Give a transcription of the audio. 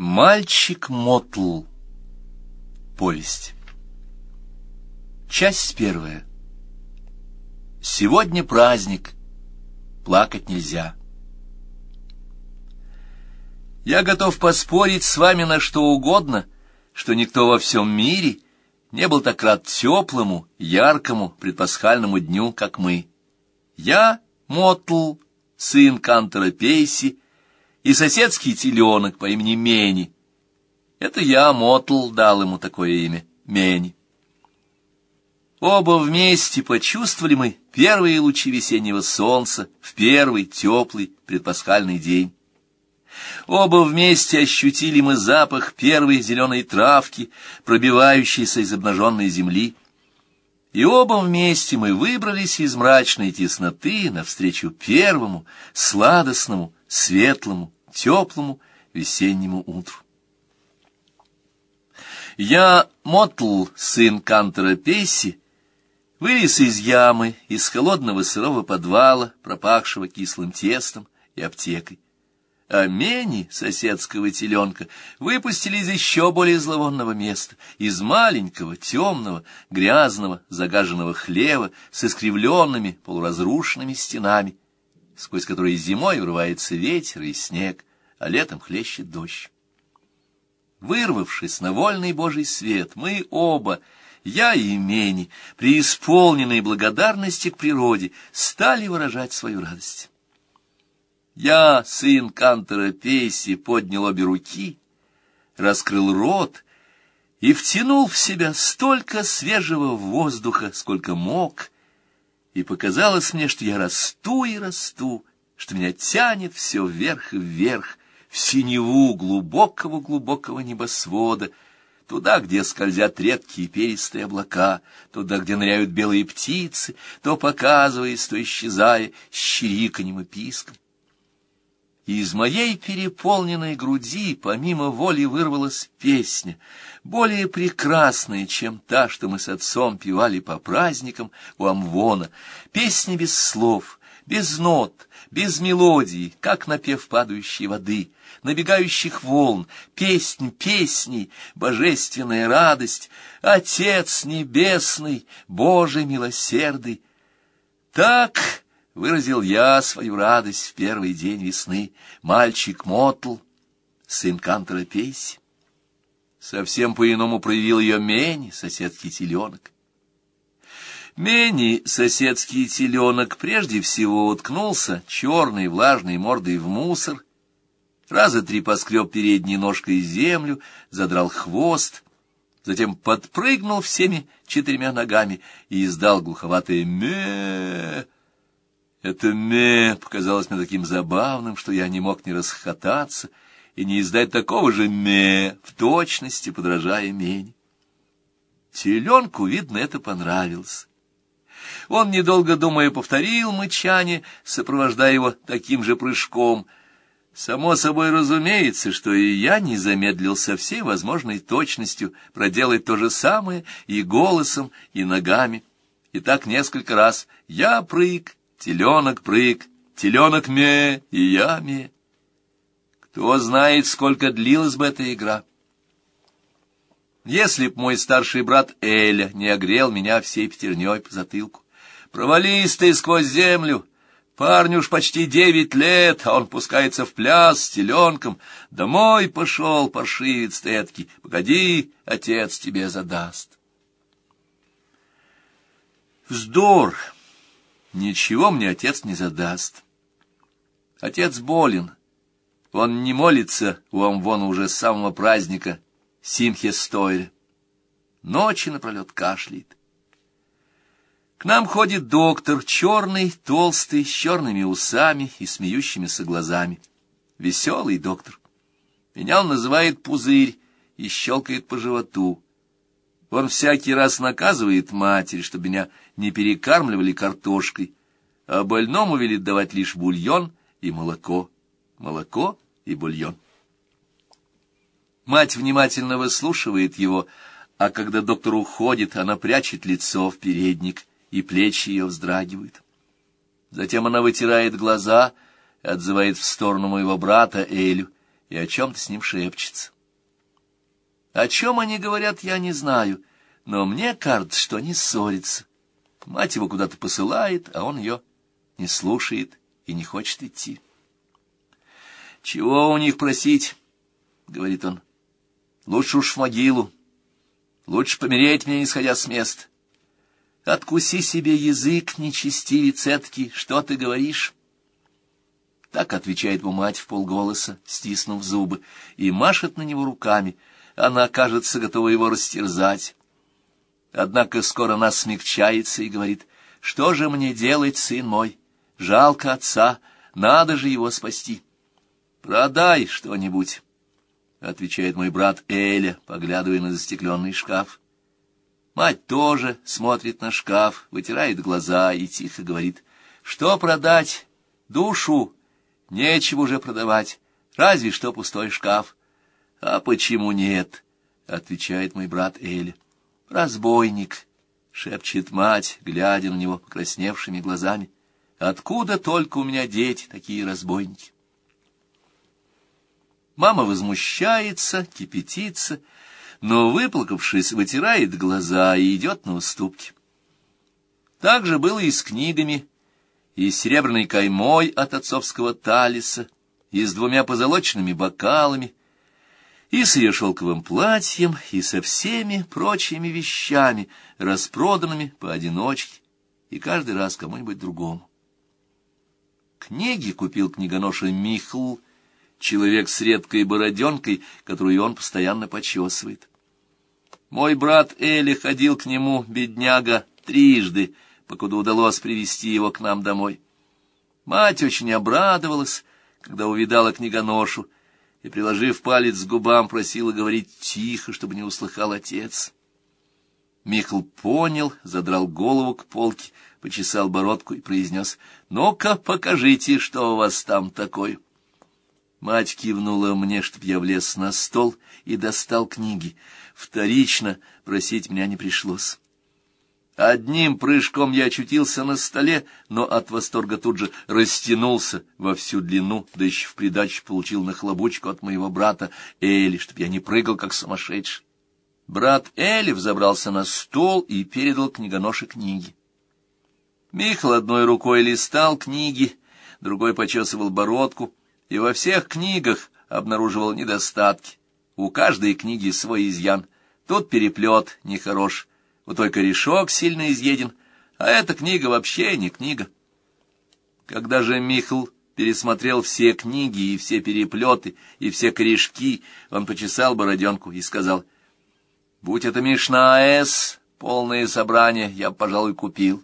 Мальчик Мотл. Повесть. Часть первая. Сегодня праздник. Плакать нельзя. Я готов поспорить с вами на что угодно, что никто во всем мире не был так рад теплому, яркому предпасхальному дню, как мы. Я, Мотл, сын Кантора Пейси, и соседский теленок по имени Мени. Это я, Мотл, дал ему такое имя — Мени. Оба вместе почувствовали мы первые лучи весеннего солнца в первый теплый предпасхальный день. Оба вместе ощутили мы запах первой зеленой травки, пробивающейся из обнаженной земли. И оба вместе мы выбрались из мрачной тесноты навстречу первому, сладостному, светлому, теплому весеннему утру. Я, Мотл, сын Кантера Пейси, вылез из ямы, из холодного сырого подвала, пропахшего кислым тестом и аптекой. А Мени, соседского теленка, выпустили из еще более зловонного места, из маленького, темного, грязного, загаженного хлева с искривленными, полуразрушенными стенами, сквозь которые зимой врывается ветер и снег, а летом хлещет дождь. Вырвавшись на вольный Божий свет, мы оба, я и Мени, преисполненные благодарности к природе, стали выражать свою радость. Я, сын Кантора Пейси, поднял обе руки, раскрыл рот и втянул в себя столько свежего воздуха, сколько мог, и показалось мне, что я расту и расту, что меня тянет все вверх и вверх, в синеву глубокого-глубокого небосвода, туда, где скользят редкие перистые облака, туда, где ныряют белые птицы, то показываясь, то исчезая, с чириканьем и писком. И из моей переполненной груди помимо воли вырвалась песня, более прекрасная, чем та, что мы с отцом певали по праздникам у Амвона, песня без слов, без нот, без мелодии, как напев падающей воды, набегающих волн, песнь песней, божественная радость, Отец Небесный, Боже милосердый. Так выразил я свою радость в первый день весны, мальчик Мотл, сын Кантора Пейси. Совсем по-иному проявил ее Мень, соседский теленок. Мени, соседский теленок, прежде всего уткнулся черной влажной мордой в мусор, раза три поскреб передней ножкой землю, задрал хвост, затем подпрыгнул всеми четырьмя ногами и издал глуховатое «ме». Это «ме» показалось мне таким забавным, что я не мог не расхотаться и не издать такого же «ме», в точности подражая Мени. Теленку, видно, это понравилось. Он, недолго думая, повторил мычание, сопровождая его таким же прыжком. Само собой разумеется, что и я не замедлил со всей возможной точностью проделать то же самое и голосом, и ногами. И так несколько раз «я прыг», «теленок прыг», «теленок ме» и «я ме». Кто знает, сколько длилась бы эта игра. Если б мой старший брат Эля не огрел меня всей пятерней по затылку. Провались ты сквозь землю. Парню уж почти девять лет, а он пускается в пляс с теленком. Домой пошел, паршивец ты. Погоди, отец тебе задаст. Вздор! Ничего мне отец не задаст. Отец болен. Он не молится у Амвона уже с самого праздника Симхе Стойля. Ночи напролет кашляет. К нам ходит доктор, черный, толстый, с черными усами и смеющимися глазами. Веселый доктор. Меня он называет Пузырь и щелкает по животу. Он всякий раз наказывает матери, чтобы меня не перекармливали картошкой, а больному велит давать лишь бульон и молоко. Молоко и бульон. Мать внимательно выслушивает его, а когда доктор уходит, она прячет лицо в передник и плечи ее вздрагивают. Затем она вытирает глаза, отзывает в сторону моего брата Элю, и о чем-то с ним шепчется. О чем они говорят, я не знаю, но мне кажется, что они ссорятся. Мать его куда-то посылает, а он ее не слушает и не хочет идти. «Чего у них просить?» — говорит он. «Лучше уж в могилу. Лучше помереть мне, не сходя с места. Откуси себе язык, нечестивец эткий, что ты говоришь?» Так отвечает ему мать в полголоса, стиснув зубы, и машет на него руками. Она, кажется, готова его растерзать. Однако скоро она смягчается и говорит, «Что же мне делать, сын мой? Жалко отца, надо же его спасти». «Продай что-нибудь», — отвечает мой брат Эля, поглядывая на застекленный шкаф. Мать тоже смотрит на шкаф, вытирает глаза и тихо говорит, «Что продать? Душу? Нечего уже продавать, разве что пустой шкаф». «А почему нет?» — отвечает мой брат Эля. «Разбойник», — шепчет мать, глядя на него покрасневшими глазами. «Откуда только у меня дети такие разбойники?» Мама возмущается, кипятится, но, выплакавшись, вытирает глаза и идет на уступки. Так же было и с книгами, и с серебряной каймой от отцовского талиса, и с двумя позолоченными бокалами, и с ее шелковым платьем, и со всеми прочими вещами, распроданными поодиночке, и каждый раз кому-нибудь другому. Книги купил книгоноша Михл, человек с редкой бороденкой, которую он постоянно почесывает. Мой брат Эли ходил к нему, бедняга, трижды, покуда удалось привести его к нам домой. Мать очень обрадовалась, когда увидала книгоношу, и, приложив палец к губам, просила говорить тихо, чтобы не услыхал отец. Михл понял, задрал голову к полке, почесал бородку и произнес, «Ну-ка, покажите, что у вас там такое». Мать кивнула мне, чтоб я влез на стол и достал книги. Вторично просить меня не пришлось. Одним прыжком я очутился на столе, но от восторга тут же растянулся во всю длину, да еще в придачу получил нахлобучку от моего брата Эли, чтоб я не прыгал, как сумасшедший. Брат Эли взобрался на стол и передал книгоноше книги. Михал одной рукой листал книги, другой почесывал бородку, и во всех книгах обнаруживал недостатки. У каждой книги свой изъян. Тут переплет нехорош, вот только корешок сильно изъеден, а эта книга вообще не книга. Когда же Михл пересмотрел все книги и все переплеты, и все корешки, он почесал бороденку и сказал, «Будь это Мишна С, полное собрание, я пожалуй, купил».